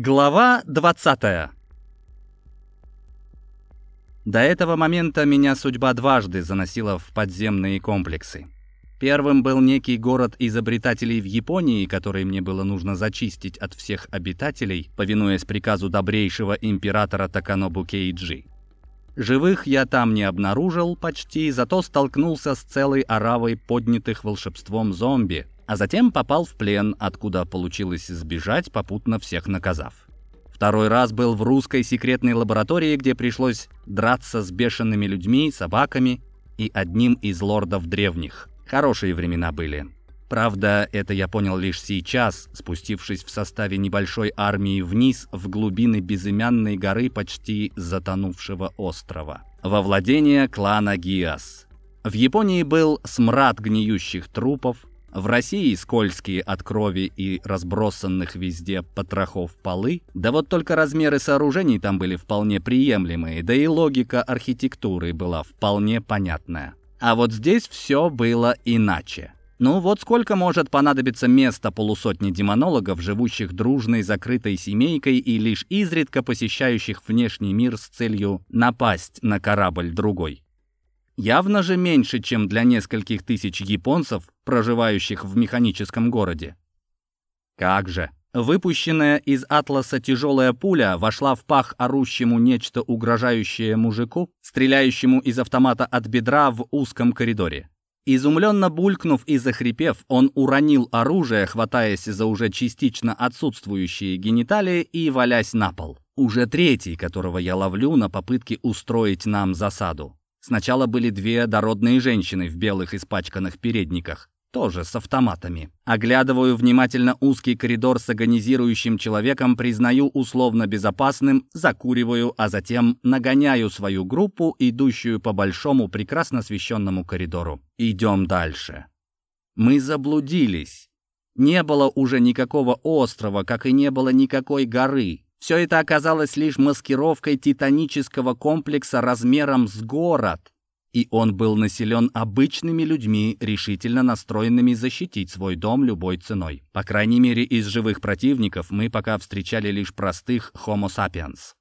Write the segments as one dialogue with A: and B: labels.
A: Глава 20 До этого момента меня судьба дважды заносила в подземные комплексы. Первым был некий город изобретателей в Японии, который мне было нужно зачистить от всех обитателей, повинуясь приказу добрейшего императора Таканобу Кейджи. Живых я там не обнаружил почти, зато столкнулся с целой оравой поднятых волшебством зомби, а затем попал в плен, откуда получилось сбежать, попутно всех наказав. Второй раз был в русской секретной лаборатории, где пришлось драться с бешеными людьми, собаками и одним из лордов древних. Хорошие времена были. Правда, это я понял лишь сейчас, спустившись в составе небольшой армии вниз в глубины безымянной горы почти затонувшего острова. Во владение клана Гиас. В Японии был смрад гниющих трупов, в России скользкие от крови и разбросанных везде потрохов полы, да вот только размеры сооружений там были вполне приемлемые, да и логика архитектуры была вполне понятная. А вот здесь все было иначе. Ну вот сколько может понадобиться места полусотни демонологов, живущих дружной закрытой семейкой и лишь изредка посещающих внешний мир с целью напасть на корабль другой. Явно же меньше, чем для нескольких тысяч японцев, проживающих в механическом городе. Как же? Выпущенная из атласа тяжелая пуля вошла в пах орущему нечто угрожающее мужику, стреляющему из автомата от бедра в узком коридоре. Изумленно булькнув и захрипев, он уронил оружие, хватаясь за уже частично отсутствующие гениталии и валясь на пол. Уже третий, которого я ловлю на попытке устроить нам засаду. Сначала были две дородные женщины в белых испачканных передниках, тоже с автоматами. Оглядываю внимательно узкий коридор с агонизирующим человеком, признаю условно безопасным, закуриваю, а затем нагоняю свою группу, идущую по большому, прекрасно освещенному коридору. Идем дальше. Мы заблудились. Не было уже никакого острова, как и не было никакой горы. Все это оказалось лишь маскировкой титанического комплекса размером с город, и он был населен обычными людьми, решительно настроенными защитить свой дом любой ценой. По крайней мере, из живых противников мы пока встречали лишь простых Homo sapiens.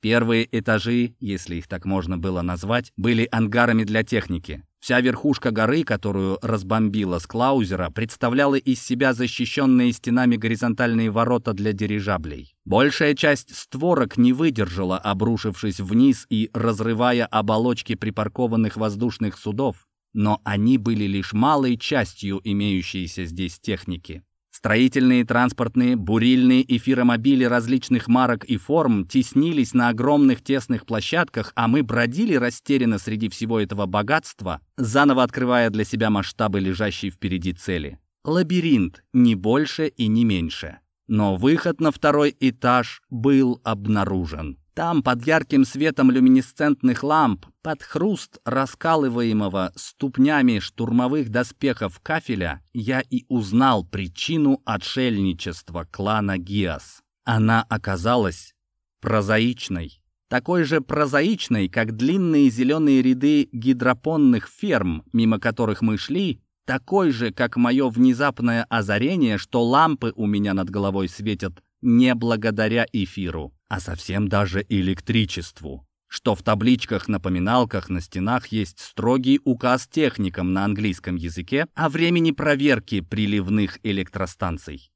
A: Первые этажи, если их так можно было назвать, были ангарами для техники. Вся верхушка горы, которую разбомбила с Клаузера, представляла из себя защищенные стенами горизонтальные ворота для дирижаблей. Большая часть створок не выдержала, обрушившись вниз и разрывая оболочки припаркованных воздушных судов, но они были лишь малой частью имеющейся здесь техники. Строительные, транспортные, бурильные эфиромобили различных марок и форм теснились на огромных тесных площадках, а мы бродили растерянно среди всего этого богатства, заново открывая для себя масштабы лежащей впереди цели. Лабиринт, не больше и не меньше. Но выход на второй этаж был обнаружен. Там, под ярким светом люминесцентных ламп, под хруст раскалываемого ступнями штурмовых доспехов кафеля, я и узнал причину отшельничества клана Гиас. Она оказалась прозаичной. Такой же прозаичной, как длинные зеленые ряды гидропонных ферм, мимо которых мы шли, такой же, как мое внезапное озарение, что лампы у меня над головой светят не благодаря эфиру, а совсем даже электричеству. Что в табличках-напоминалках на стенах есть строгий указ техникам на английском языке о времени проверки приливных электростанций.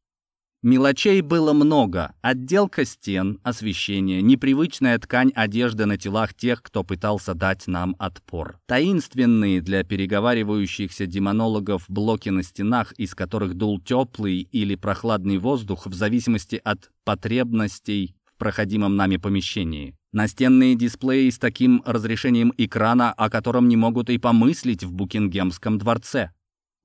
A: Мелочей было много. Отделка стен, освещение, непривычная ткань одежды на телах тех, кто пытался дать нам отпор. Таинственные для переговаривающихся демонологов блоки на стенах, из которых дул теплый или прохладный воздух в зависимости от потребностей в проходимом нами помещении. Настенные дисплеи с таким разрешением экрана, о котором не могут и помыслить в Букингемском дворце.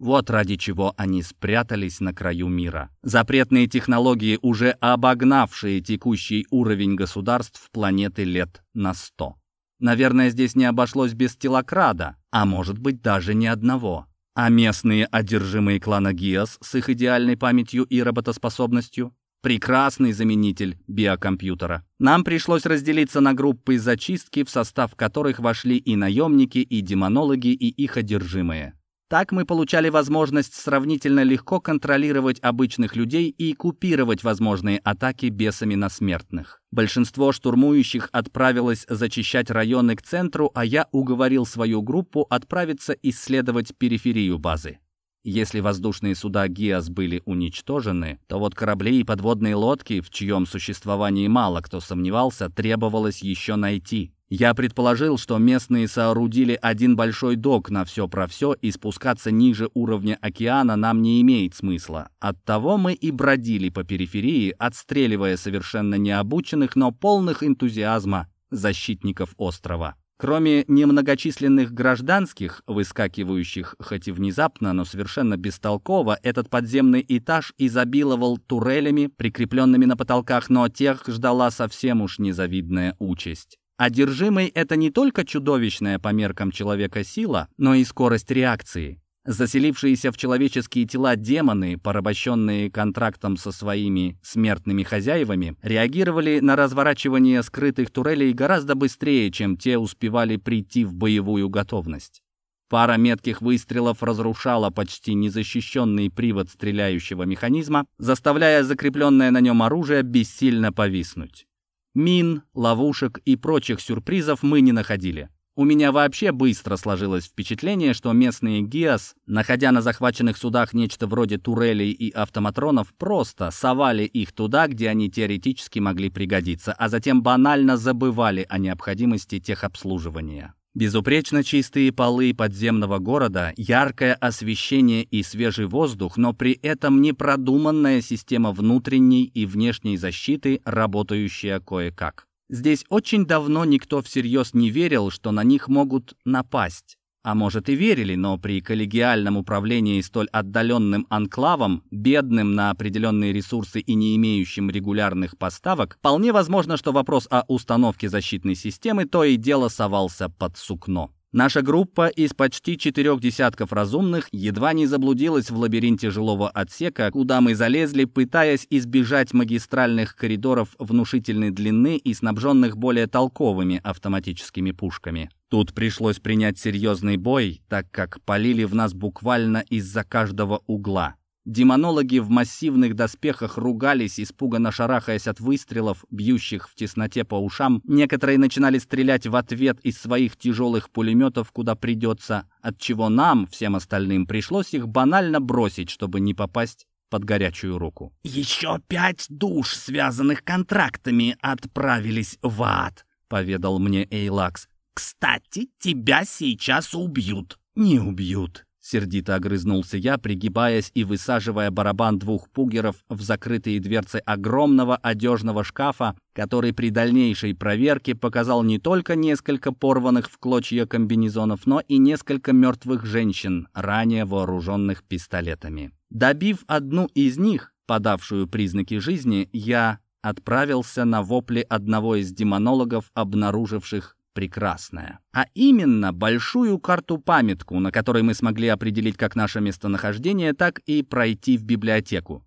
A: Вот ради чего они спрятались на краю мира. Запретные технологии, уже обогнавшие текущий уровень государств планеты лет на сто. Наверное, здесь не обошлось без телокрада, а может быть даже ни одного. А местные одержимые клана Гиас с их идеальной памятью и работоспособностью прекрасный заменитель биокомпьютера. Нам пришлось разделиться на группы зачистки, в состав которых вошли и наемники, и демонологи, и их одержимые. Так мы получали возможность сравнительно легко контролировать обычных людей и купировать возможные атаки бесами на смертных. Большинство штурмующих отправилось зачищать районы к центру, а я уговорил свою группу отправиться исследовать периферию базы. Если воздушные суда ГИАС были уничтожены, то вот корабли и подводные лодки, в чьем существовании мало кто сомневался, требовалось еще найти. Я предположил, что местные соорудили один большой док на все про все, и спускаться ниже уровня океана нам не имеет смысла. Оттого мы и бродили по периферии, отстреливая совершенно необученных, но полных энтузиазма защитников острова. Кроме немногочисленных гражданских, выскакивающих хоть и внезапно, но совершенно бестолково, этот подземный этаж изобиловал турелями, прикрепленными на потолках, но тех ждала совсем уж незавидная участь. Одержимый — это не только чудовищная по меркам человека сила, но и скорость реакции. Заселившиеся в человеческие тела демоны, порабощенные контрактом со своими смертными хозяевами, реагировали на разворачивание скрытых турелей гораздо быстрее, чем те успевали прийти в боевую готовность. Пара метких выстрелов разрушала почти незащищенный привод стреляющего механизма, заставляя закрепленное на нем оружие бессильно повиснуть. Мин, ловушек и прочих сюрпризов мы не находили. У меня вообще быстро сложилось впечатление, что местные ГИАС, находя на захваченных судах нечто вроде турелей и автоматронов, просто совали их туда, где они теоретически могли пригодиться, а затем банально забывали о необходимости техобслуживания. Безупречно чистые полы подземного города, яркое освещение и свежий воздух, но при этом непродуманная система внутренней и внешней защиты, работающая кое-как. Здесь очень давно никто всерьез не верил, что на них могут напасть. А может и верили, но при коллегиальном управлении столь отдаленным анклавом, бедным на определенные ресурсы и не имеющим регулярных поставок, вполне возможно, что вопрос о установке защитной системы то и дело совался под сукно. Наша группа из почти четырех десятков разумных едва не заблудилась в лабиринте жилого отсека, куда мы залезли, пытаясь избежать магистральных коридоров внушительной длины и снабженных более толковыми автоматическими пушками. Тут пришлось принять серьезный бой, так как полили в нас буквально из-за каждого угла. Демонологи в массивных доспехах ругались, испуганно шарахаясь от выстрелов, бьющих в тесноте по ушам. Некоторые начинали стрелять в ответ из своих тяжелых пулеметов, куда придется, отчего нам, всем остальным, пришлось их банально бросить, чтобы не попасть под горячую руку. «Еще пять душ, связанных контрактами, отправились в ад», — поведал мне Эйлакс. «Кстати, тебя сейчас убьют». «Не убьют», Сердито огрызнулся я, пригибаясь и высаживая барабан двух пугеров в закрытые дверцы огромного одежного шкафа, который при дальнейшей проверке показал не только несколько порванных в клочья комбинезонов, но и несколько мертвых женщин, ранее вооруженных пистолетами. Добив одну из них, подавшую признаки жизни, я отправился на вопли одного из демонологов, обнаруживших прекрасное. А именно большую карту-памятку, на которой мы смогли определить как наше местонахождение, так и пройти в библиотеку.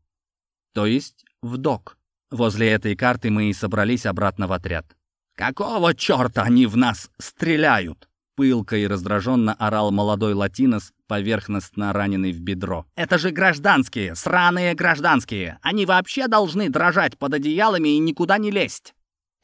A: То есть в док. Возле этой карты мы и собрались обратно в отряд. «Какого черта они в нас стреляют?» Пылко и раздраженно орал молодой латинос, поверхностно раненый в бедро. «Это же гражданские, сраные гражданские! Они вообще должны дрожать под одеялами и никуда не лезть!»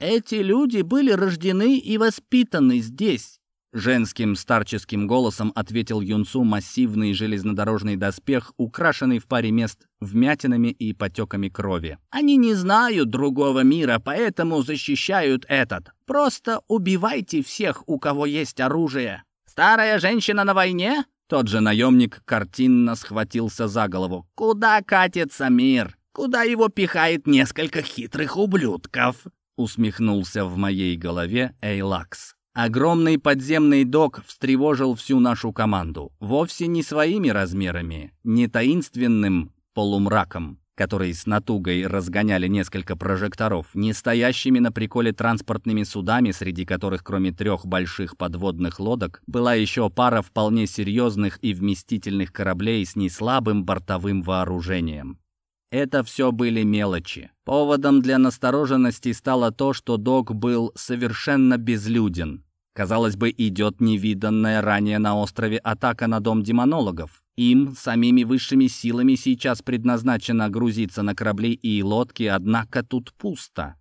A: Эти люди были рождены и воспитаны здесь. Женским старческим голосом ответил Юнцу массивный железнодорожный доспех, украшенный в паре мест вмятинами и потеками крови. «Они не знают другого мира, поэтому защищают этот. Просто убивайте всех, у кого есть оружие. Старая женщина на войне?» Тот же наемник картинно схватился за голову. «Куда катится мир? Куда его пихает несколько хитрых ублюдков?» Усмехнулся в моей голове Эйлакс. Огромный подземный док встревожил всю нашу команду. Вовсе не своими размерами, не таинственным полумраком, который с натугой разгоняли несколько прожекторов, не стоящими на приколе транспортными судами, среди которых кроме трех больших подводных лодок была еще пара вполне серьезных и вместительных кораблей с неслабым бортовым вооружением. Это все были мелочи. Поводом для настороженности стало то, что док был совершенно безлюден. Казалось бы, идет невиданная ранее на острове атака на дом демонологов. Им, самими высшими силами, сейчас предназначено грузиться на корабли и лодки, однако тут пусто.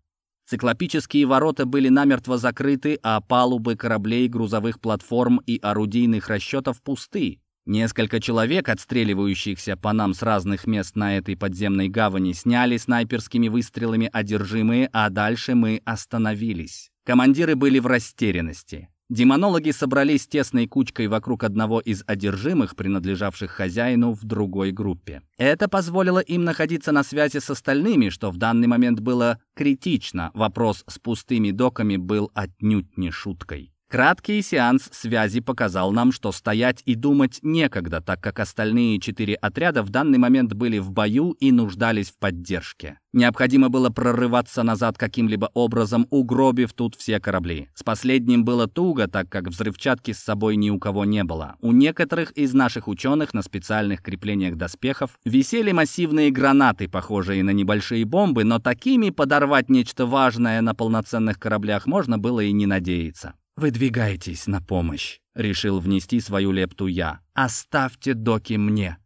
A: Циклопические ворота были намертво закрыты, а палубы кораблей, грузовых платформ и орудийных расчетов пусты. Несколько человек, отстреливающихся по нам с разных мест на этой подземной гавани, сняли снайперскими выстрелами одержимые, а дальше мы остановились. Командиры были в растерянности. Демонологи собрались тесной кучкой вокруг одного из одержимых, принадлежавших хозяину в другой группе. Это позволило им находиться на связи с остальными, что в данный момент было критично. Вопрос с пустыми доками был отнюдь не шуткой. Краткий сеанс связи показал нам, что стоять и думать некогда, так как остальные четыре отряда в данный момент были в бою и нуждались в поддержке. Необходимо было прорываться назад каким-либо образом, угробив тут все корабли. С последним было туго, так как взрывчатки с собой ни у кого не было. У некоторых из наших ученых на специальных креплениях доспехов висели массивные гранаты, похожие на небольшие бомбы, но такими подорвать нечто важное на полноценных кораблях можно было и не надеяться. «Выдвигайтесь на помощь», — решил внести свою лепту я. «Оставьте доки мне».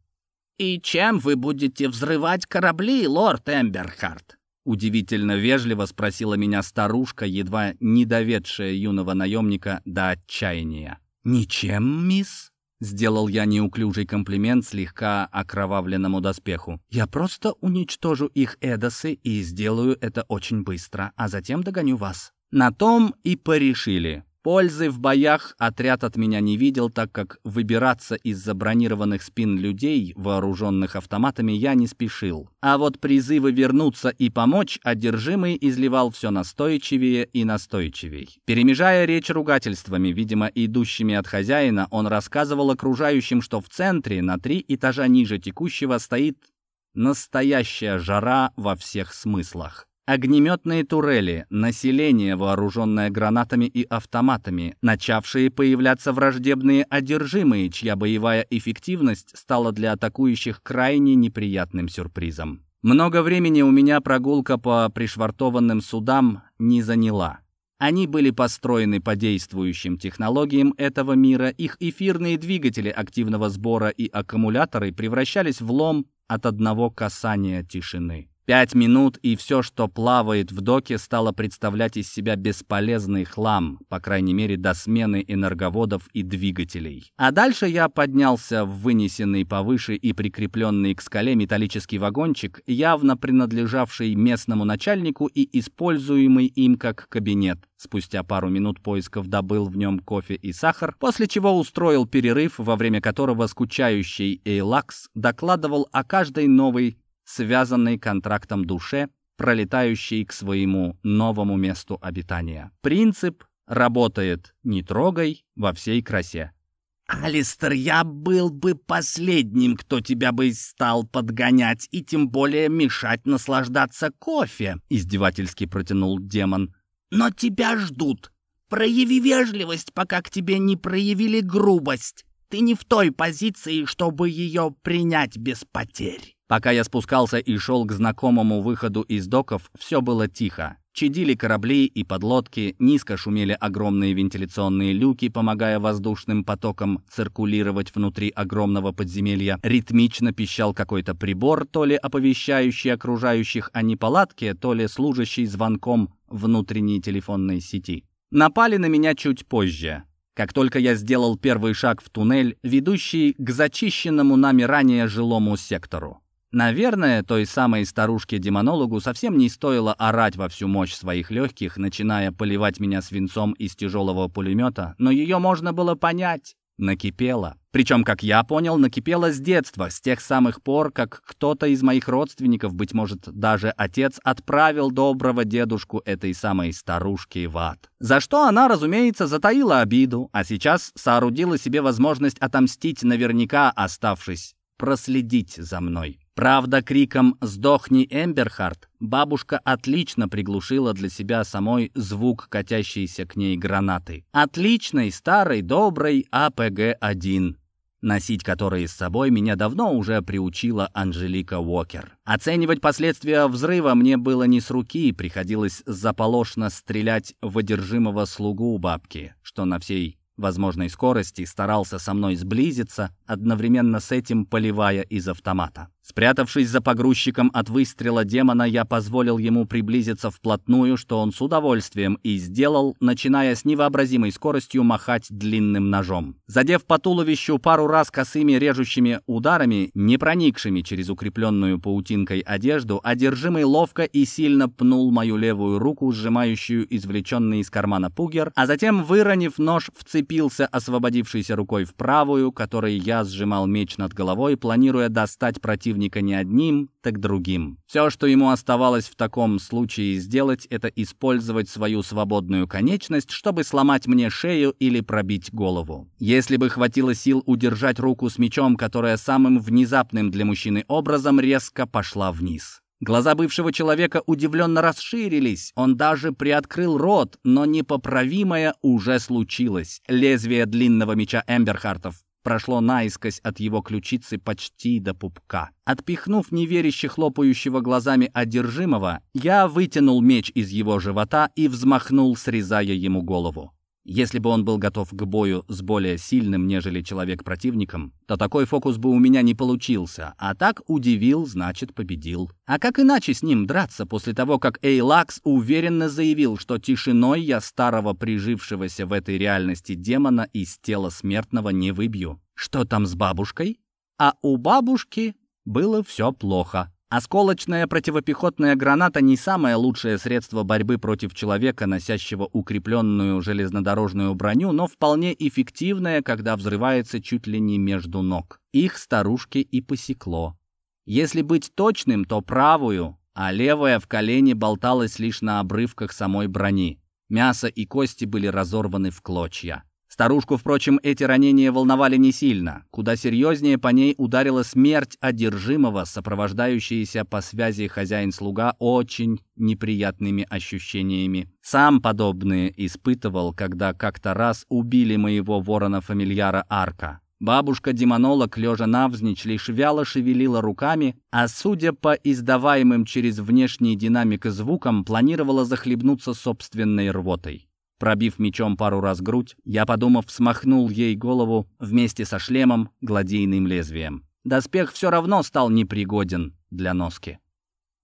B: «И чем вы будете взрывать корабли, лорд Эмберхарт?»
A: Удивительно вежливо спросила меня старушка, едва не доведшая юного наемника до отчаяния. «Ничем, мисс?» Сделал я неуклюжий комплимент слегка окровавленному доспеху. «Я просто уничтожу их эдосы и сделаю это очень быстро, а затем догоню вас». На том и порешили. Пользы в боях отряд от меня не видел, так как выбираться из забронированных спин людей, вооруженных автоматами, я не спешил. А вот призывы вернуться и помочь одержимый изливал все настойчивее и настойчивее. Перемежая речь ругательствами, видимо, идущими от хозяина, он рассказывал окружающим, что в центре, на три этажа ниже текущего, стоит настоящая жара во всех смыслах. Огнеметные турели, население, вооруженное гранатами и автоматами, начавшие появляться враждебные одержимые, чья боевая эффективность стала для атакующих крайне неприятным сюрпризом. Много времени у меня прогулка по пришвартованным судам не заняла. Они были построены по действующим технологиям этого мира, их эфирные двигатели активного сбора и аккумуляторы превращались в лом от одного касания тишины. Пять минут, и все, что плавает в доке, стало представлять из себя бесполезный хлам, по крайней мере, до смены энерговодов и двигателей. А дальше я поднялся в вынесенный повыше и прикрепленный к скале металлический вагончик, явно принадлежавший местному начальнику и используемый им как кабинет. Спустя пару минут поисков добыл в нем кофе и сахар, после чего устроил перерыв, во время которого скучающий Эйлакс докладывал о каждой новой связанной контрактом душе, пролетающей к своему новому месту обитания. Принцип работает «не трогай» во всей красе.
B: «Алистер, я был бы последним, кто тебя бы стал подгонять и тем более мешать наслаждаться кофе», — издевательски протянул демон. «Но тебя ждут. Прояви вежливость, пока к тебе не проявили грубость. Ты не в той позиции, чтобы ее принять без потерь».
A: Пока я спускался и шел к знакомому выходу из доков, все было тихо. Чадили корабли и подлодки, низко шумели огромные вентиляционные люки, помогая воздушным потокам циркулировать внутри огромного подземелья. Ритмично пищал какой-то прибор, то ли оповещающий окружающих о неполадке, то ли служащий звонком внутренней телефонной сети. Напали на меня чуть позже. Как только я сделал первый шаг в туннель, ведущий к зачищенному нами ранее жилому сектору. Наверное, той самой старушке-демонологу совсем не стоило орать во всю мощь своих легких, начиная поливать меня свинцом из тяжелого пулемета, но ее можно было понять. Накипело. Причем, как я понял, накипело с детства, с тех самых пор, как кто-то из моих родственников, быть может, даже отец, отправил доброго дедушку этой самой старушки в ад. За что она, разумеется, затаила обиду, а сейчас соорудила себе возможность отомстить наверняка, оставшись проследить за мной. Правда, криком «Сдохни, Эмберхарт!» бабушка отлично приглушила для себя самой звук катящейся к ней гранаты. Отличной, старой, доброй АПГ-1. носить которые с собой меня давно уже приучила Анжелика Уокер. Оценивать последствия взрыва мне было не с руки, приходилось заполошно стрелять в одержимого слугу бабки, что на всей возможной скорости старался со мной сблизиться, одновременно с этим поливая из автомата. Спрятавшись за погрузчиком от выстрела демона, я позволил ему приблизиться вплотную, что он с удовольствием и сделал, начиная с невообразимой скоростью махать длинным ножом. Задев по туловищу пару раз косыми режущими ударами, не проникшими через укрепленную паутинкой одежду, одержимый ловко и сильно пнул мою левую руку, сжимающую извлеченный из кармана пугер, а затем, выронив нож, вцепился освободившейся рукой в правую, которой я сжимал меч над головой, планируя достать противника противника не одним, так другим. Все, что ему оставалось в таком случае сделать, это использовать свою свободную конечность, чтобы сломать мне шею или пробить голову. Если бы хватило сил удержать руку с мечом, которая самым внезапным для мужчины образом резко пошла вниз. Глаза бывшего человека удивленно расширились. Он даже приоткрыл рот, но непоправимое уже случилось. Лезвие длинного меча Эмберхартов прошло наискось от его ключицы почти до пупка. Отпихнув неверяще хлопающего глазами одержимого, я вытянул меч из его живота и взмахнул, срезая ему голову. Если бы он был готов к бою с более сильным, нежели человек-противником, то такой фокус бы у меня не получился, а так удивил, значит победил. А как иначе с ним драться после того, как Эйлакс уверенно заявил, что тишиной я старого прижившегося в этой реальности демона из тела смертного не выбью? Что там с бабушкой? А у бабушки было все плохо. Осколочная противопехотная граната не самое лучшее средство борьбы против человека, носящего укрепленную железнодорожную броню, но вполне эффективное, когда взрывается чуть ли не между ног. Их старушке и посекло. Если быть точным, то правую, а левая в колене болталась лишь на обрывках самой брони. Мясо и кости были разорваны в клочья. Старушку, впрочем, эти ранения волновали не сильно. Куда серьезнее по ней ударила смерть одержимого, сопровождающаяся по связи хозяин-слуга очень неприятными ощущениями. Сам подобные испытывал, когда как-то раз убили моего ворона-фамильяра Арка. Бабушка-демонолог, лежа навзничь, лишь вяло шевелила руками, а, судя по издаваемым через внешний динамик звукам, планировала захлебнуться собственной рвотой. Пробив мечом пару раз грудь, я, подумав, смахнул ей голову вместе со шлемом гладийным лезвием. Доспех все равно стал непригоден для носки.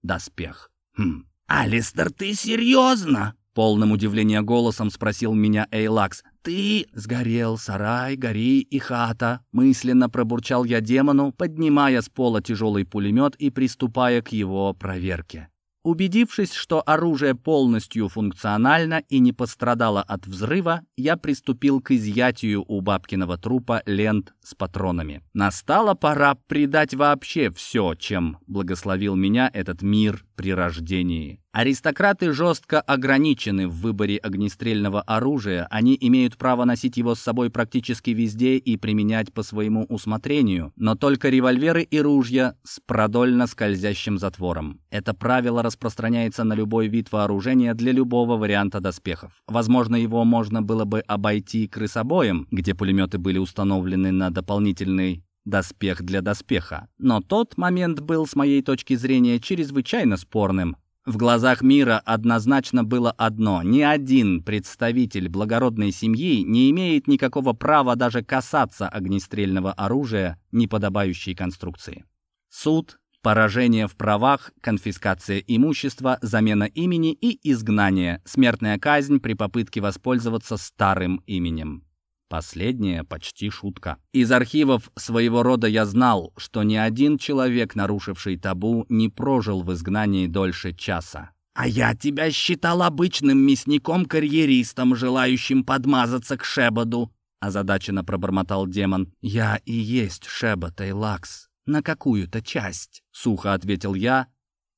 A: Доспех. Хм.
B: «Алистер, ты серьезно?»
A: Полным удивления голосом спросил меня Эйлакс. «Ты сгорел, сарай, гори и хата!» Мысленно пробурчал я демону, поднимая с пола тяжелый пулемет и приступая к его проверке. Убедившись, что оружие полностью функционально и не пострадало от взрыва, я приступил к изъятию у бабкиного трупа лент с патронами. Настала пора предать вообще все, чем благословил меня этот мир при рождении. Аристократы жестко ограничены в выборе огнестрельного оружия, они имеют право носить его с собой практически везде и применять по своему усмотрению, но только револьверы и ружья с продольно скользящим затвором. Это правило распространяется на любой вид вооружения для любого варианта доспехов. Возможно, его можно было бы обойти крысобоем, где пулеметы были установлены на дополнительный доспех для доспеха. Но тот момент был, с моей точки зрения, чрезвычайно спорным. В глазах мира однозначно было одно. Ни один представитель благородной семьи не имеет никакого права даже касаться огнестрельного оружия неподобающей конструкции. Суд, поражение в правах, конфискация имущества, замена имени и изгнание, смертная казнь при попытке воспользоваться старым именем. Последняя почти шутка. Из архивов своего рода я знал, что ни один человек, нарушивший табу, не прожил в изгнании дольше часа.
B: «А я тебя считал обычным мясником-карьеристом, желающим подмазаться к Шебоду», озадаченно пробормотал демон.
A: «Я и есть Шебот Эйлакс. На какую-то часть», — сухо ответил я,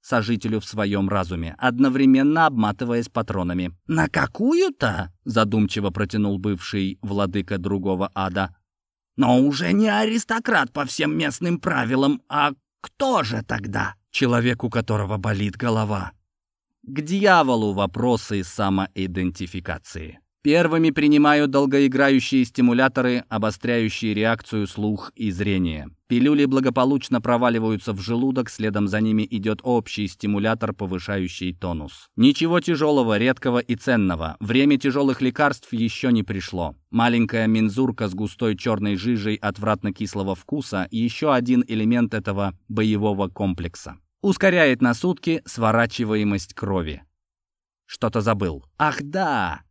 A: сожителю в своем разуме, одновременно обматываясь патронами.
B: «На какую-то?»
A: — задумчиво протянул бывший владыка другого ада.
B: «Но уже не аристократ по всем местным правилам, а кто же тогда?»
A: «Человек, у которого болит голова». К дьяволу вопросы самоидентификации. Первыми принимаю долгоиграющие стимуляторы, обостряющие реакцию слух и зрение. Пилюли благополучно проваливаются в желудок, следом за ними идет общий стимулятор, повышающий тонус. Ничего тяжелого, редкого и ценного. Время тяжелых лекарств еще не пришло. Маленькая мензурка с густой черной жижей отвратно-кислого вкуса – еще один элемент этого боевого комплекса. Ускоряет на сутки сворачиваемость крови. Что-то забыл. Ах да!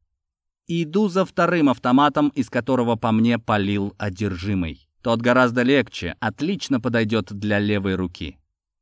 A: Иду за вторым автоматом, из которого по мне полил одержимый. Тот гораздо легче, отлично подойдет для левой руки.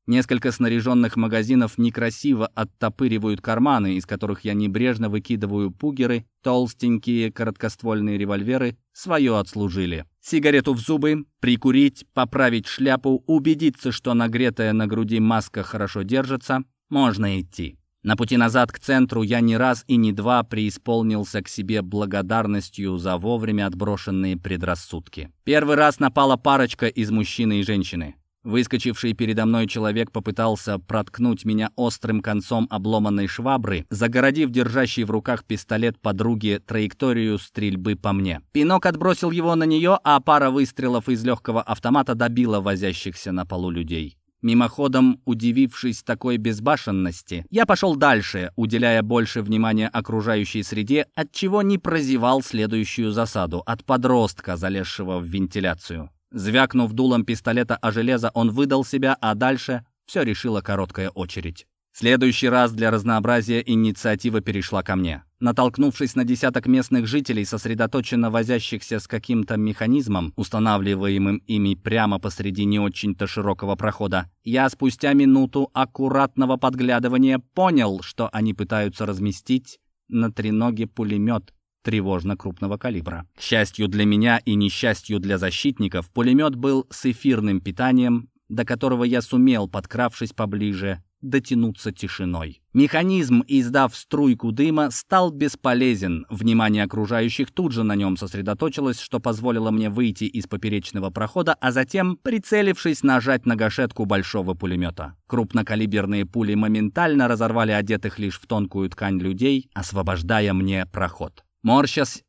A: Несколько снаряженных магазинов некрасиво оттопыривают карманы, из которых я небрежно выкидываю пугеры, толстенькие короткоствольные револьверы свое отслужили. Сигарету в зубы, прикурить, поправить шляпу, убедиться, что нагретая на груди маска хорошо держится, можно идти. На пути назад к центру я не раз и не два преисполнился к себе благодарностью за вовремя отброшенные предрассудки. Первый раз напала парочка из мужчины и женщины. Выскочивший передо мной человек попытался проткнуть меня острым концом обломанной швабры, загородив держащий в руках пистолет подруги траекторию стрельбы по мне. Пинок отбросил его на нее, а пара выстрелов из легкого автомата добила возящихся на полу людей. Мимоходом, удивившись такой безбашенности, я пошел дальше, уделяя больше внимания окружающей среде, отчего не прозевал следующую засаду от подростка, залезшего в вентиляцию. Звякнув дулом пистолета о железо, он выдал себя, а дальше все решила короткая очередь. Следующий раз для разнообразия инициатива перешла ко мне. Натолкнувшись на десяток местных жителей, сосредоточенно возящихся с каким-то механизмом, устанавливаемым ими прямо посреди не очень-то широкого прохода, я спустя минуту аккуратного подглядывания понял, что они пытаются разместить на треноге пулемет тревожно крупного калибра. К счастью для меня и несчастью для защитников, пулемет был с эфирным питанием, до которого я сумел, подкравшись поближе, дотянуться тишиной. Механизм, издав струйку дыма, стал бесполезен. Внимание окружающих тут же на нем сосредоточилось, что позволило мне выйти из поперечного прохода, а затем, прицелившись, нажать на гашетку большого пулемета. Крупнокалиберные пули моментально разорвали одетых лишь в тонкую ткань людей, освобождая мне проход. Морщась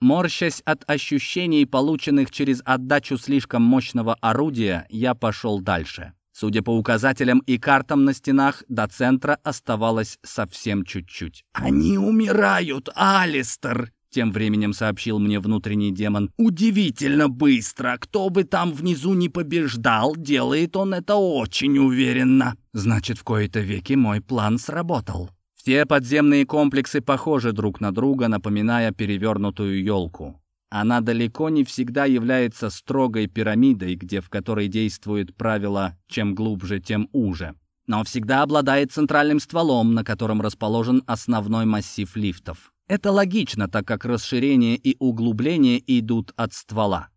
A: Морщась от ощущений, полученных через отдачу слишком мощного орудия, я пошел дальше. Судя по указателям и картам на стенах, до центра оставалось совсем чуть-чуть.
B: «Они умирают, Алистер!» Тем временем сообщил мне внутренний демон. «Удивительно быстро. Кто бы там внизу не побеждал, делает он это очень уверенно. Значит, в кои-то веки мой план сработал».
A: Все подземные комплексы похожи друг на друга, напоминая перевернутую елку. Она далеко не всегда является строгой пирамидой, где в которой действует правило «чем глубже, тем уже», но всегда обладает центральным стволом, на котором расположен основной массив лифтов. Это логично, так как расширение и углубление идут от ствола.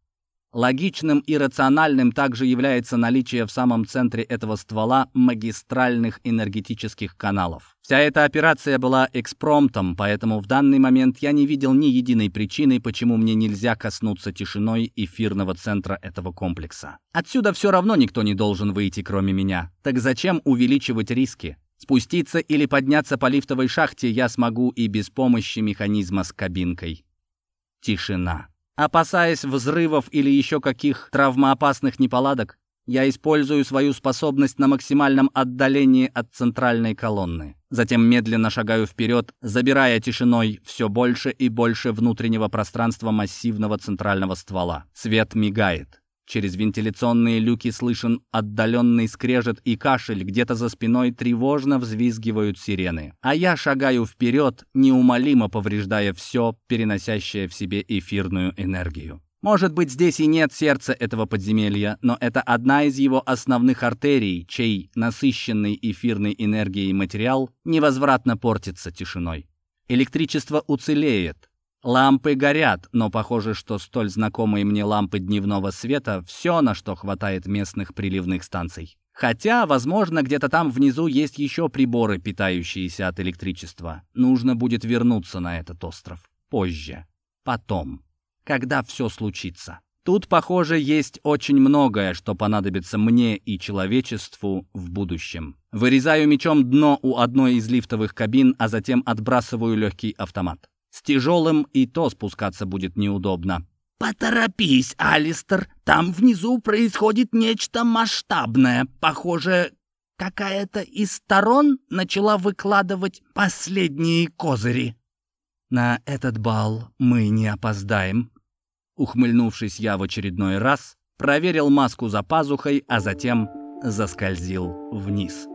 A: Логичным и рациональным также является наличие в самом центре этого ствола магистральных энергетических каналов. Вся эта операция была экспромтом, поэтому в данный момент я не видел ни единой причины, почему мне нельзя коснуться тишиной эфирного центра этого комплекса. Отсюда все равно никто не должен выйти, кроме меня. Так зачем увеличивать риски? Спуститься или подняться по лифтовой шахте я смогу и без помощи механизма с кабинкой. Тишина. Опасаясь взрывов или еще каких травмоопасных неполадок, я использую свою способность на максимальном отдалении от центральной колонны. Затем медленно шагаю вперед, забирая тишиной все больше и больше внутреннего пространства массивного центрального ствола. Свет мигает. Через вентиляционные люки слышен отдаленный скрежет и кашель, где-то за спиной тревожно взвизгивают сирены. А я шагаю вперед, неумолимо повреждая все, переносящее в себе эфирную энергию. Может быть, здесь и нет сердца этого подземелья, но это одна из его основных артерий, чей насыщенный эфирной энергией материал невозвратно портится тишиной. Электричество уцелеет, Лампы горят, но похоже, что столь знакомые мне лампы дневного света — все, на что хватает местных приливных станций. Хотя, возможно, где-то там внизу есть еще приборы, питающиеся от электричества. Нужно будет вернуться на этот остров. Позже. Потом. Когда все случится. Тут, похоже, есть очень многое, что понадобится мне и человечеству в будущем. Вырезаю мечом дно у одной из лифтовых кабин, а затем отбрасываю легкий автомат. С тяжелым и то спускаться будет неудобно.
B: «Поторопись, Алистер, там внизу происходит нечто масштабное. Похоже, какая-то из сторон начала выкладывать последние козыри».
A: «На этот бал мы не опоздаем». Ухмыльнувшись я в очередной раз, проверил маску за пазухой, а затем заскользил вниз.